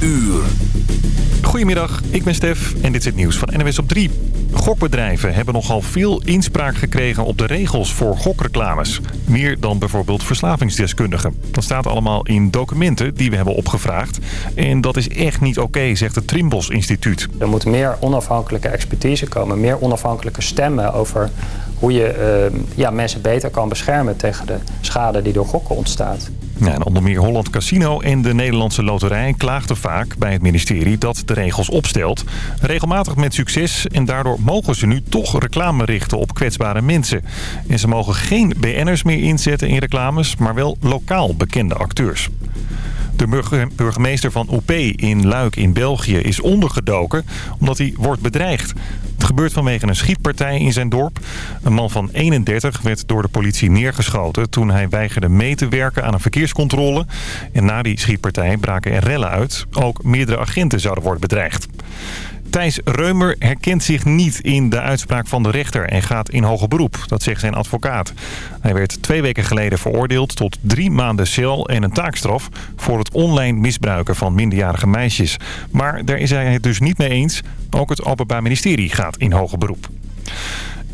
uur. Goedemiddag, ik ben Stef en dit is het nieuws van NWS op 3. Gokbedrijven hebben nogal veel inspraak gekregen op de regels voor gokreclames. Meer dan bijvoorbeeld verslavingsdeskundigen. Dat staat allemaal in documenten die we hebben opgevraagd. En dat is echt niet oké, zegt het Trimbos Instituut. Er moet meer onafhankelijke expertise komen. Meer onafhankelijke stemmen over hoe je uh, ja, mensen beter kan beschermen tegen de schade die door gokken ontstaat. Ja, onder meer Holland Casino en de Nederlandse Loterij klaagden vaak bij het ministerie dat de regels opstelt. Regelmatig met succes en daardoor mogen ze nu toch reclame richten op kwetsbare mensen. En ze mogen geen BN'ers meer inzetten in reclames, maar wel lokaal bekende acteurs. De burgemeester van OP in Luik in België is ondergedoken omdat hij wordt bedreigd. Het gebeurt vanwege een schietpartij in zijn dorp. Een man van 31 werd door de politie neergeschoten toen hij weigerde mee te werken aan een verkeerscontrole. En na die schietpartij braken er rellen uit. Ook meerdere agenten zouden worden bedreigd. Thijs Reumer herkent zich niet in de uitspraak van de rechter en gaat in hoger beroep. Dat zegt zijn advocaat. Hij werd twee weken geleden veroordeeld tot drie maanden cel en een taakstraf... voor het online misbruiken van minderjarige meisjes. Maar daar is hij het dus niet mee eens. Ook het Openbaar Ministerie gaat in hoger beroep.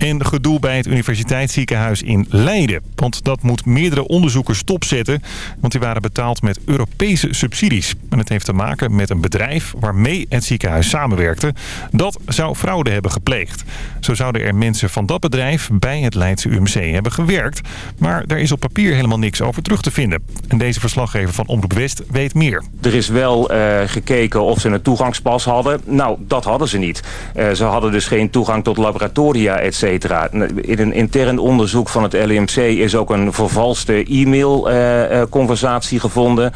En gedoe bij het universiteitsziekenhuis in Leiden. Want dat moet meerdere onderzoekers stopzetten. Want die waren betaald met Europese subsidies. En het heeft te maken met een bedrijf waarmee het ziekenhuis samenwerkte. Dat zou fraude hebben gepleegd. Zo zouden er mensen van dat bedrijf bij het Leidse UMC hebben gewerkt. Maar daar is op papier helemaal niks over terug te vinden. En deze verslaggever van Omroep West weet meer. Er is wel uh, gekeken of ze een toegangspas hadden. Nou, dat hadden ze niet. Uh, ze hadden dus geen toegang tot laboratoria, et in een intern onderzoek van het LMC is ook een vervalste e-mail-conversatie gevonden.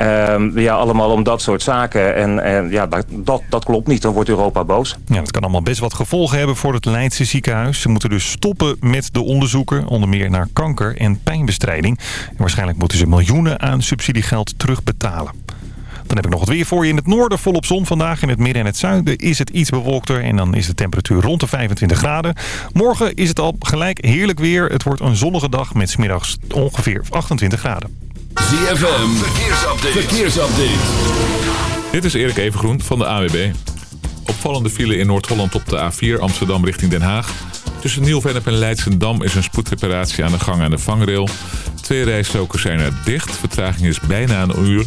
Uh, ja, allemaal om dat soort zaken. En, ja, dat, dat klopt niet. Dan wordt Europa boos. Ja, het kan allemaal best wat gevolgen hebben voor het Leidse ziekenhuis. Ze moeten dus stoppen met de onderzoeken. Onder meer naar kanker en pijnbestrijding. En waarschijnlijk moeten ze miljoenen aan subsidiegeld terugbetalen. Dan heb ik nog het weer voor je in het noorden. Volop zon vandaag. In het midden en het zuiden is het iets bewolkter. En dan is de temperatuur rond de 25 graden. Morgen is het al gelijk heerlijk weer. Het wordt een zonnige dag met smiddags ongeveer 28 graden. ZFM, verkeersupdate. verkeersupdate. Dit is Erik Evengroen van de AWB. Opvallende file in Noord-Holland op de A4 Amsterdam richting Den Haag. Tussen Nieuw-Vennep en Leidsendam is een spoedreparatie aan de gang aan de vangrail. Twee rijstokers zijn er dicht. Vertraging is bijna een uur.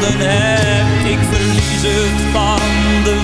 Dan heb, ik verlies het van de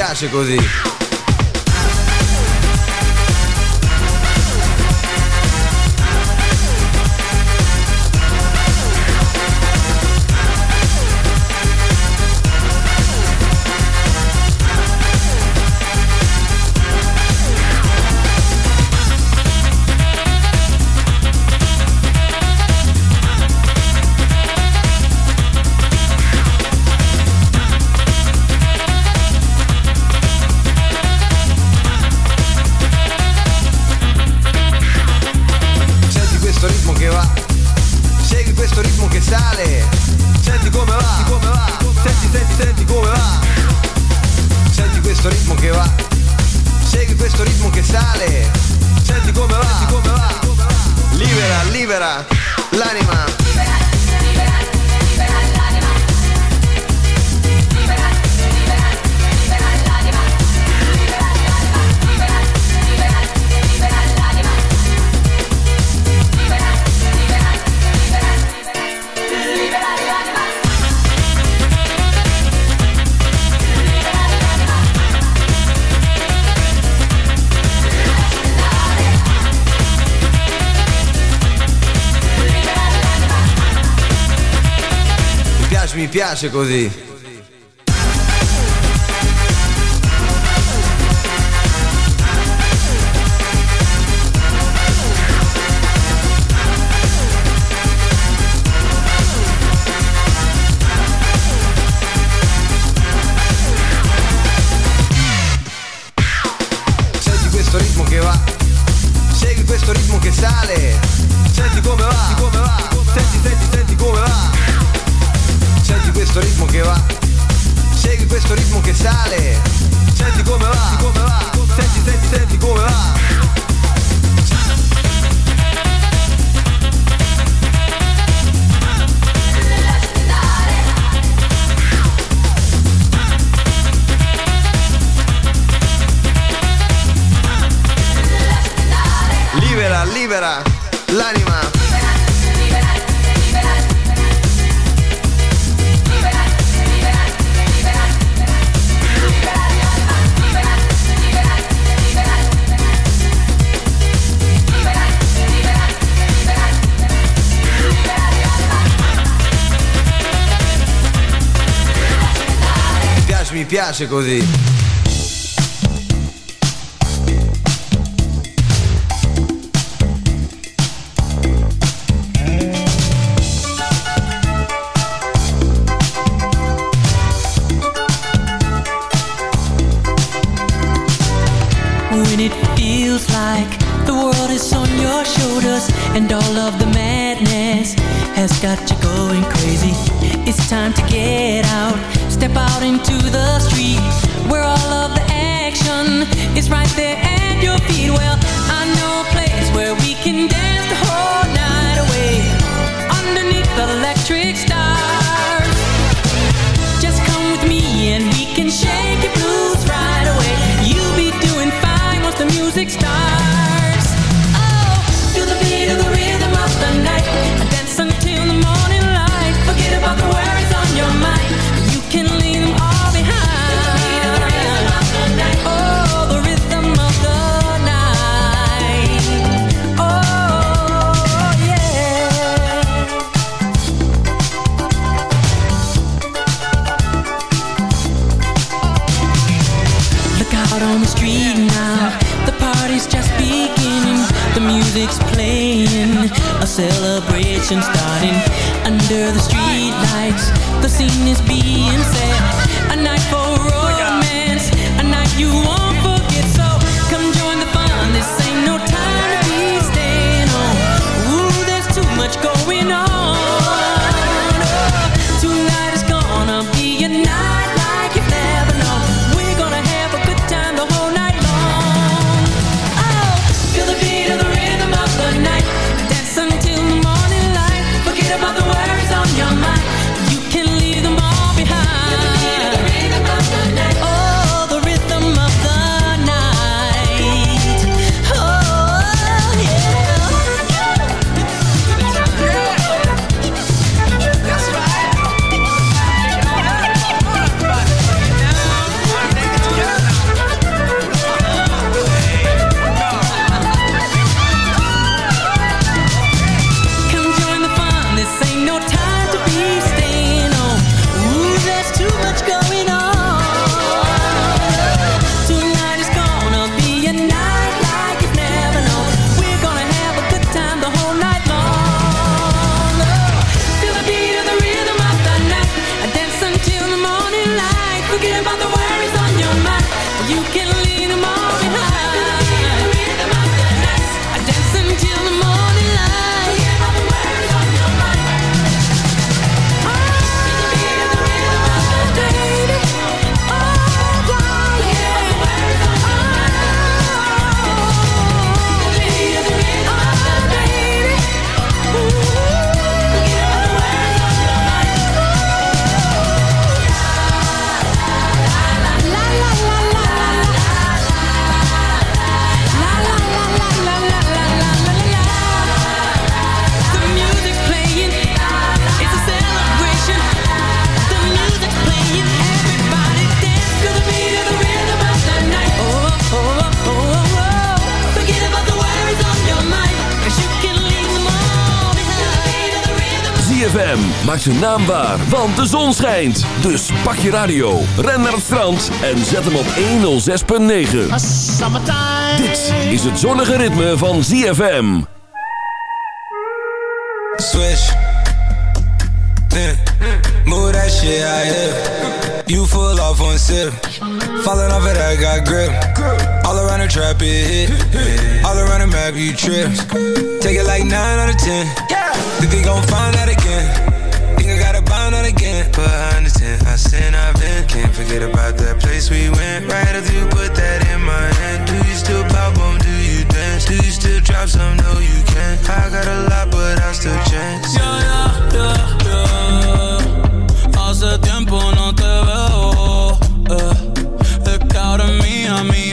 piace così. piace così. sale. piace così. ZFM maakt zijn naam waar, want de zon schijnt. Dus pak je radio, ren naar het strand en zet hem op 106.9. Dit is het zonnige ritme van ZFM. Switch. Yeah. Move that shit out here. You full off one sip. Falling off of that, got grip. All around the trap, it hit. All around the map, you trip. Take it like 9 out of 10. Think they gon' find that again. Think I gotta bind out again. But I understand, I sin, I've been. Can't forget about that place we went. Right after you put that in my hand. Do you still pop on? Do you dance? Do you still drop some? No, you can't. I got a lot, but I still chance. Yeah, yeah, yeah, yeah. Hace tiempo no te veo. Eh. Es que ahora es mía, mi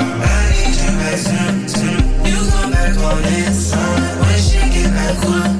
I need you back soon, soon. You come back on inside when she get back home.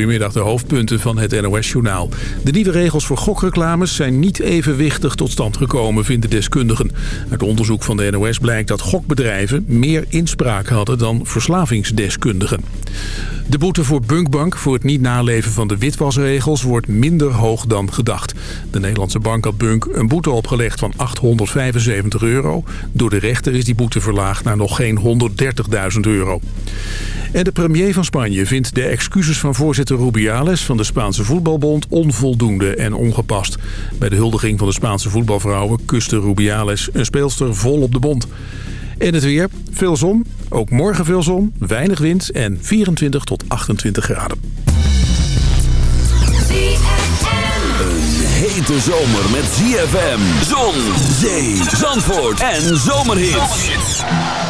Goedemiddag, de hoofdpunten van het NOS-journaal. De nieuwe regels voor gokreclames zijn niet evenwichtig tot stand gekomen, vinden deskundigen. Uit onderzoek van de NOS blijkt dat gokbedrijven meer inspraak hadden dan verslavingsdeskundigen. De boete voor Bunkbank voor het niet naleven van de witwasregels wordt minder hoog dan gedacht. De Nederlandse bank had Bunk een boete opgelegd van 875 euro. Door de rechter is die boete verlaagd naar nog geen 130.000 euro. En de premier van Spanje vindt de excuses van voorzitter Rubiales van de Spaanse voetbalbond onvoldoende en ongepast. Bij de huldiging van de Spaanse voetbalvrouwen kuste Rubiales een speelster vol op de bond. En het weer, veel zon, ook morgen veel zon, weinig wind en 24 tot 28 graden. Een hete zomer met ZFM, zon, zee, zandvoort en zomerhits.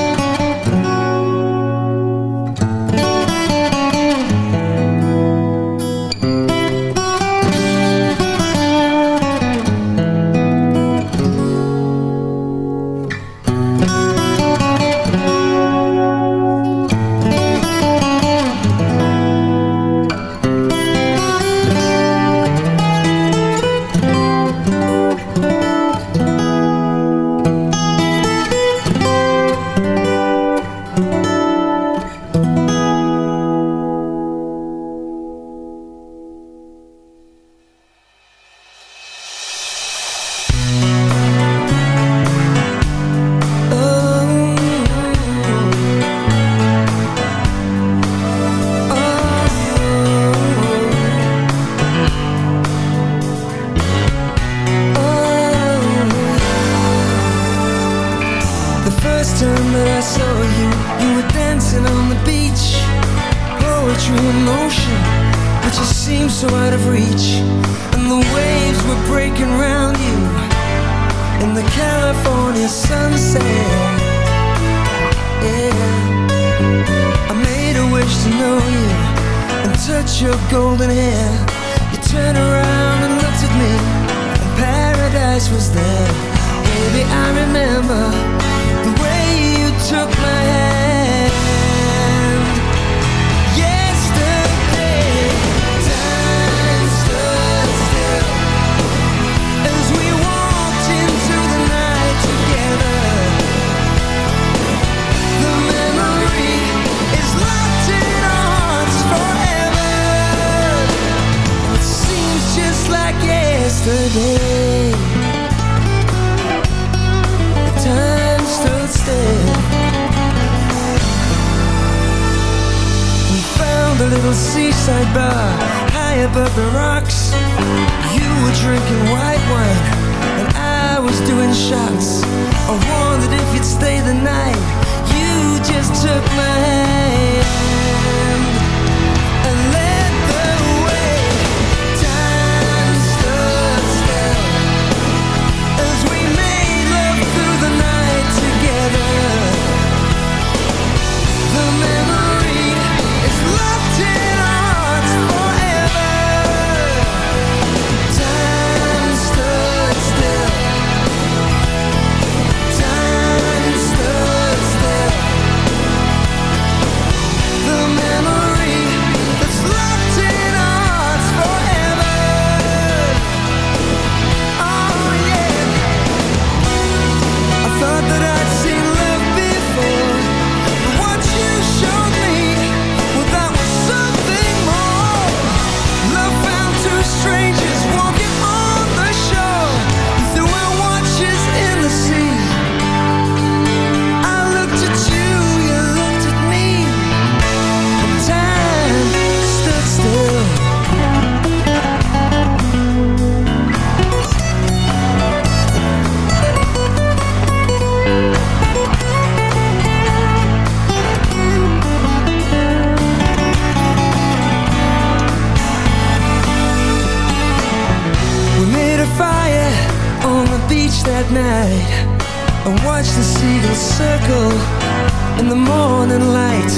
in the morning light.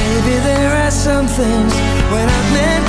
Maybe there are some things when I've met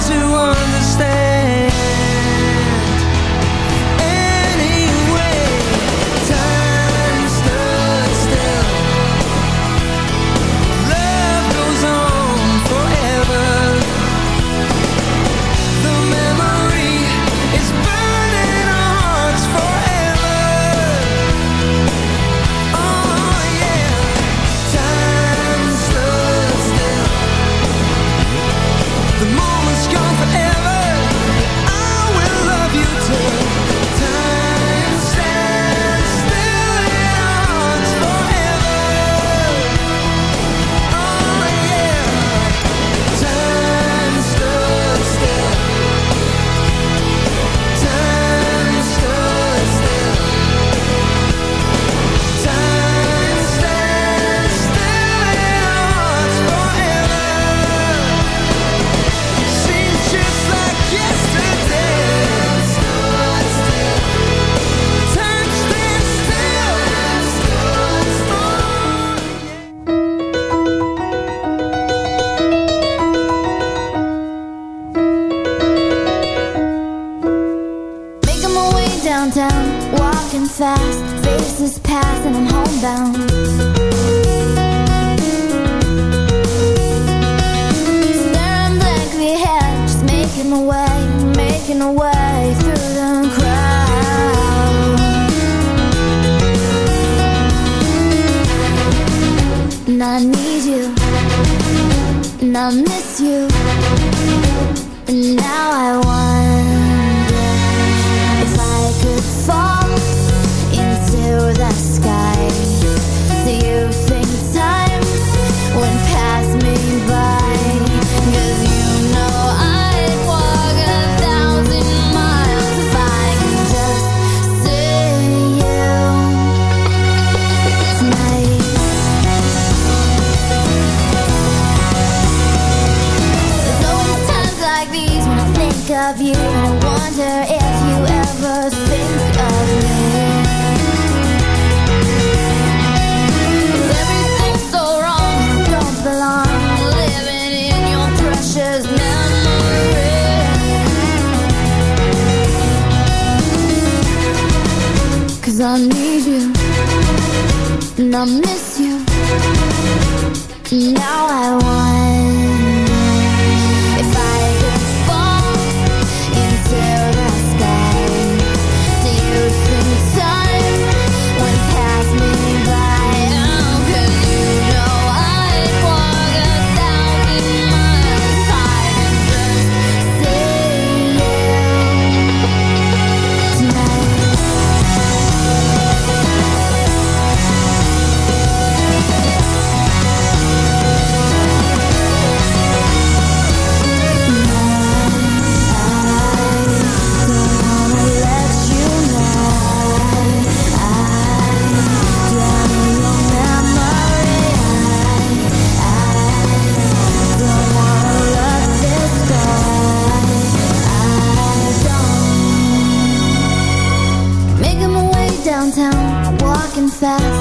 making a way through the crowd. And I need you, and I miss you, and now I want. Need you. And I cosas.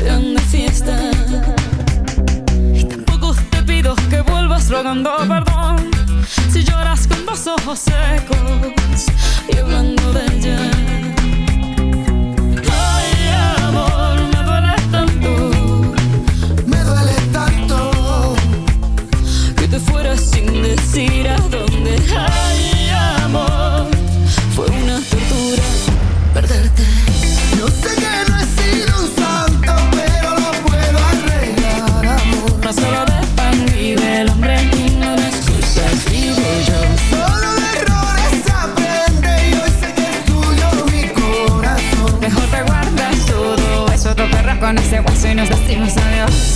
sean de fiesta. Y tampoco te pido que vuelvas rogando perdón si lloras con dos ojos secos y hablando de ella. Ay, amor, me duele tanto, me duele tanto que te fueras sin decir a dónde. Ay, amor, fue una tortura. conectarse, guaso y nos vestimos.